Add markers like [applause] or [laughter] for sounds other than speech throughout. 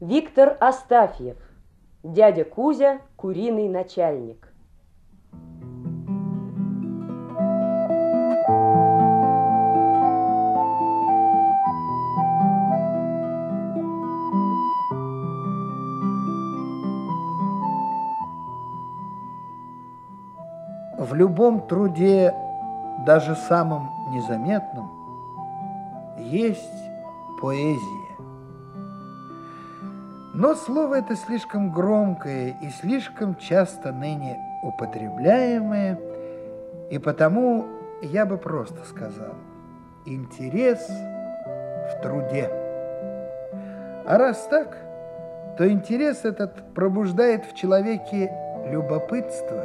Виктор Астафьев. Дядя Кузя, куриный начальник. В любом труде, даже самом незаметном, есть поэзия. Но слово это слишком громкое и слишком часто ныне употребляемое, и потому я бы просто сказал «интерес в труде». А раз так, то интерес этот пробуждает в человеке любопытство,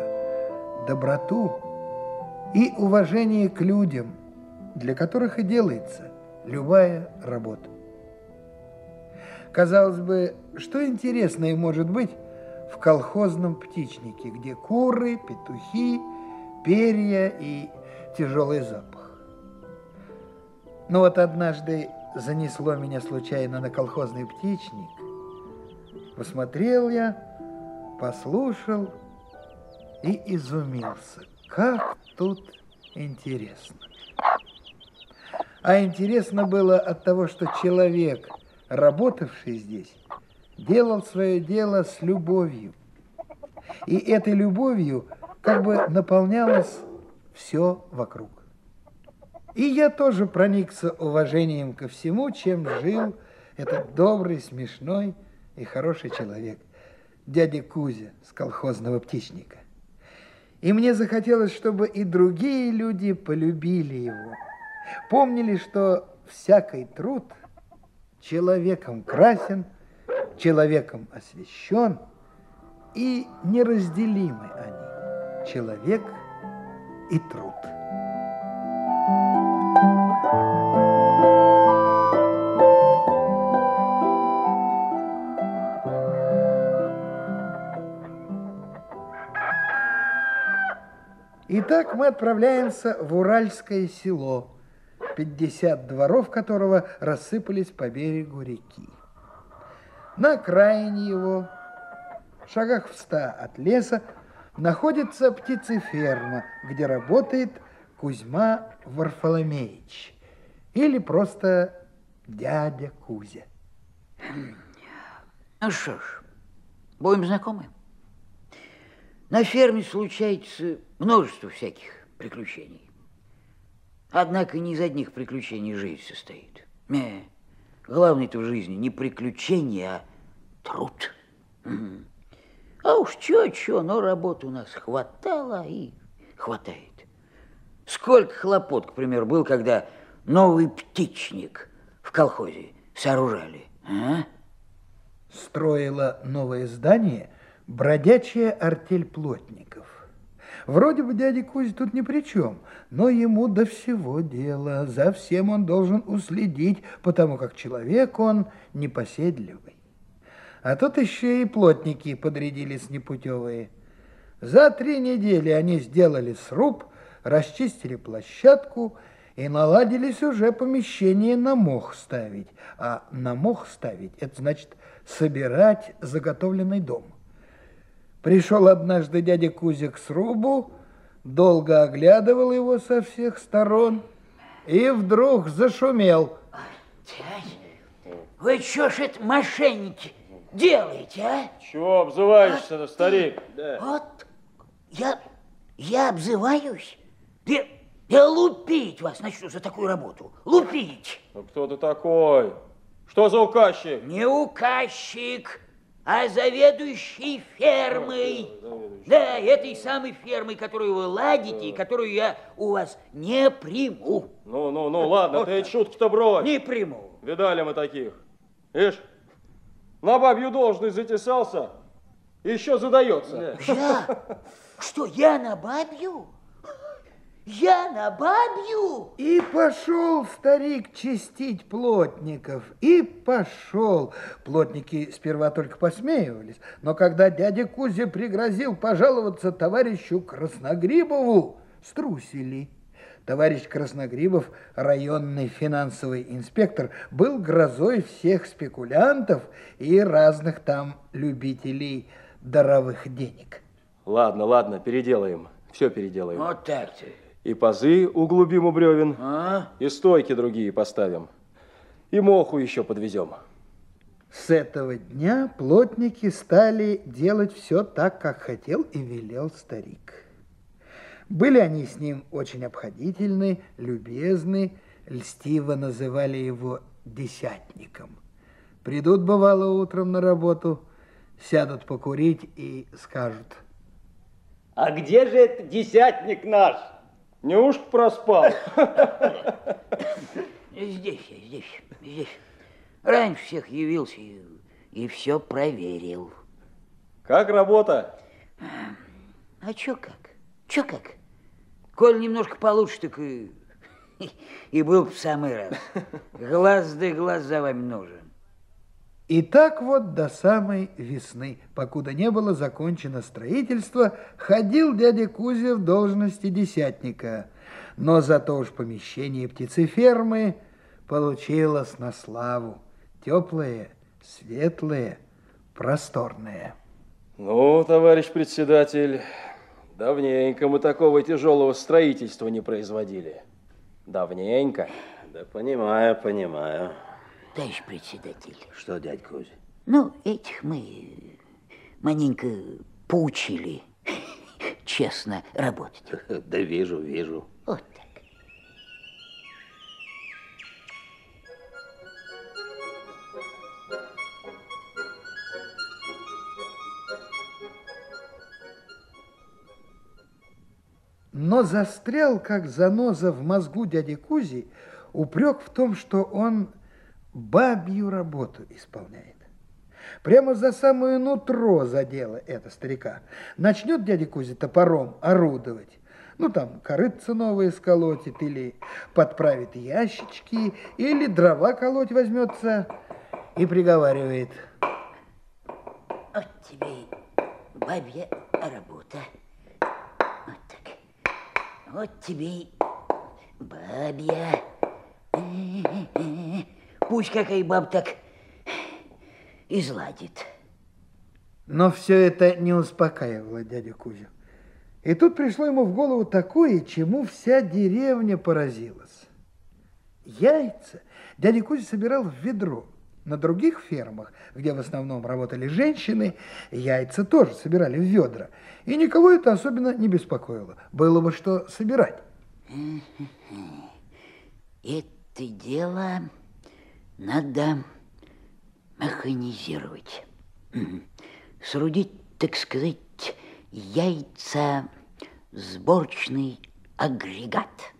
доброту и уважение к людям, для которых и делается любая работа. Казалось бы, что интересное может быть в колхозном птичнике, где куры, петухи, перья и тяжелый запах. Но вот однажды занесло меня случайно на колхозный птичник. Посмотрел я, послушал и изумился. Как тут интересно. А интересно было от того, что человек – работавший здесь, делал свое дело с любовью. И этой любовью как бы наполнялось все вокруг. И я тоже проникся уважением ко всему, чем жил этот добрый, смешной и хороший человек, дядя Кузя с колхозного птичника. И мне захотелось, чтобы и другие люди полюбили его, помнили, что всякий труд – человеком красен, человеком освящен, и неразделимы они, человек и труд. Итак, мы отправляемся в Уральское село – 50 дворов которого рассыпались по берегу реки. На окраине его, в шагах в ста от леса, находится птицеферма, где работает Кузьма Варфоломеевич, или просто дядя Кузя. Ну что ж, будем знакомы. На ферме случается множество всяких приключений. Однако не из одних приключений жизнь состоит. Не, главное-то в жизни не приключения, а труд. А уж чё-чё, но работы у нас хватало и хватает. Сколько хлопот, к примеру, был, когда новый птичник в колхозе сооружали, а? Строила новое здание бродячая артель плотников. Вроде бы дядя Кузя тут ни при чем, но ему до всего дела. За всем он должен уследить, потому как человек он непоседливый. А тут еще и плотники подрядились непутевые. За три недели они сделали сруб, расчистили площадку и наладились уже помещение на мох ставить. А на мох ставить – это значит собирать заготовленный дом. Пришел однажды дядя Кузя к срубу, долго оглядывал его со всех сторон и вдруг зашумел. Вы что ж это, мошенники, делаете, а? Чего обзываешься-то, а старик? Да. Вот, я, я обзываюсь? Я, я лупить вас начну за такую работу. Лупить. Ну кто ты такой? Что за указчик? Не указчик а заведующий фермой. Да, этой самой фермой, которую вы ладите, и которую я у вас не приму. Ну, ну, ну, ладно, вот ты эти шутки-то брось. Не приму. Видали мы таких. Видишь, на бабью должность затесался, еще задается. Я? Что, я на бабью? Я на бабью? И пошел старик чистить плотников. И пошел. Плотники сперва только посмеивались. Но когда дядя Кузя пригрозил пожаловаться товарищу Красногрибову, струсили. Товарищ Красногрибов, районный финансовый инспектор, был грозой всех спекулянтов и разных там любителей даровых денег. Ладно, ладно, переделаем. Все переделаем. Вот так-то. И пазы углубим у бревен, А? и стойки другие поставим. И моху еще подвезем. С этого дня плотники стали делать все так, как хотел и велел старик. Были они с ним очень обходительны, любезны, льстиво называли его десятником. Придут, бывало, утром на работу, сядут покурить и скажут, А где же этот десятник наш? Неужто проспал? Здесь я, здесь, здесь. Раньше всех явился и, и все проверил. Как работа? А чё как? Чё как? Коль немножко получше, так и, и был в самый раз. Глаз да глаз за вами нужен. И так вот до самой весны, покуда не было закончено строительство, ходил дядя Кузя в должности десятника. Но зато уж помещение птицефермы получилось на славу. Теплое, светлое, просторное. Ну, товарищ председатель, давненько мы такого тяжелого строительства не производили. Давненько. Да понимаю, понимаю. Товарищ председатель, Что, дядь Кузя? ну, этих мы маленько поучили честно работать. [laughs] Да вижу, вижу. Вот так. Но застрял, как заноза в мозгу дяди Кузи, упрек в том, что он бабью работу исполняет. Прямо за самое нутро задело это старика. Начнет дядя Кузя топором орудовать. Ну, там, корытца новые сколотит, или подправит ящички, или дрова колоть возьмется и приговаривает. Вот тебе бабья работа. Вот так. Вот тебе бабья. Пусть какая баб так изладит. Но все это не успокаивало дядю Кузю. И тут пришло ему в голову такое, чему вся деревня поразилась. Яйца дядя Кузя собирал в ведро. На других фермах, где в основном работали женщины, яйца тоже собирали в ведра. И никого это особенно не беспокоило. Было бы что собирать. Это дело надо механизировать. Срудить, так сказать, яйца сборочный агрегат.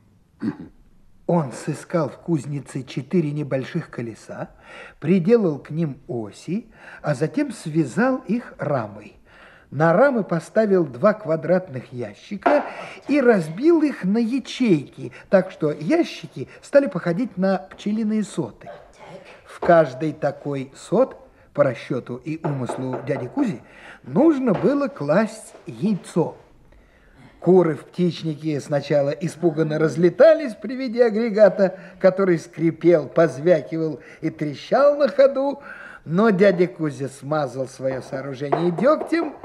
Он сыскал в кузнице четыре небольших колеса, приделал к ним оси, а затем связал их рамой. На рамы поставил два квадратных ящика и разбил их на ячейки, так что ящики стали походить на пчелиные соты. В каждый такой сот, по расчету и умыслу дяди Кузи, нужно было класть яйцо. Куры в птичнике сначала испуганно разлетались при виде агрегата, который скрипел, позвякивал и трещал на ходу, но дядя Кузя смазал свое сооружение дегтем,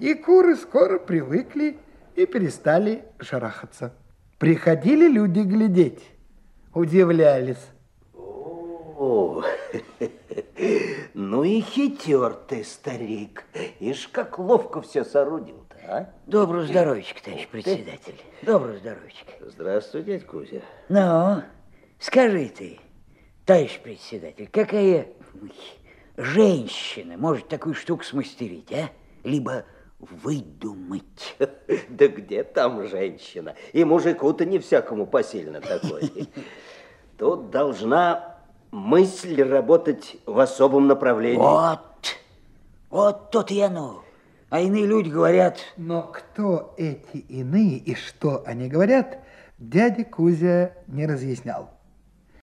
и куры скоро привыкли и перестали шарахаться. Приходили люди глядеть, удивлялись. О, [laughs] ну и хитер ты, старик. Ишь, как ловко все соорудил-то, а? Доброго здоровичка, товарищ председатель. Доброго здоровичка. Здравствуй, дядь Кузя. Ну, скажи ты, товарищ председатель, какая женщина может такую штуку смастерить, а? Либо выдумать. [laughs] Да где там женщина? И мужику-то не всякому посильно такой. [laughs] Тут должна мысль работать в особом направлении. Вот, вот тут и оно. А иные люди говорят, Но кто эти иные и что они говорят, дядя Кузя не разъяснял.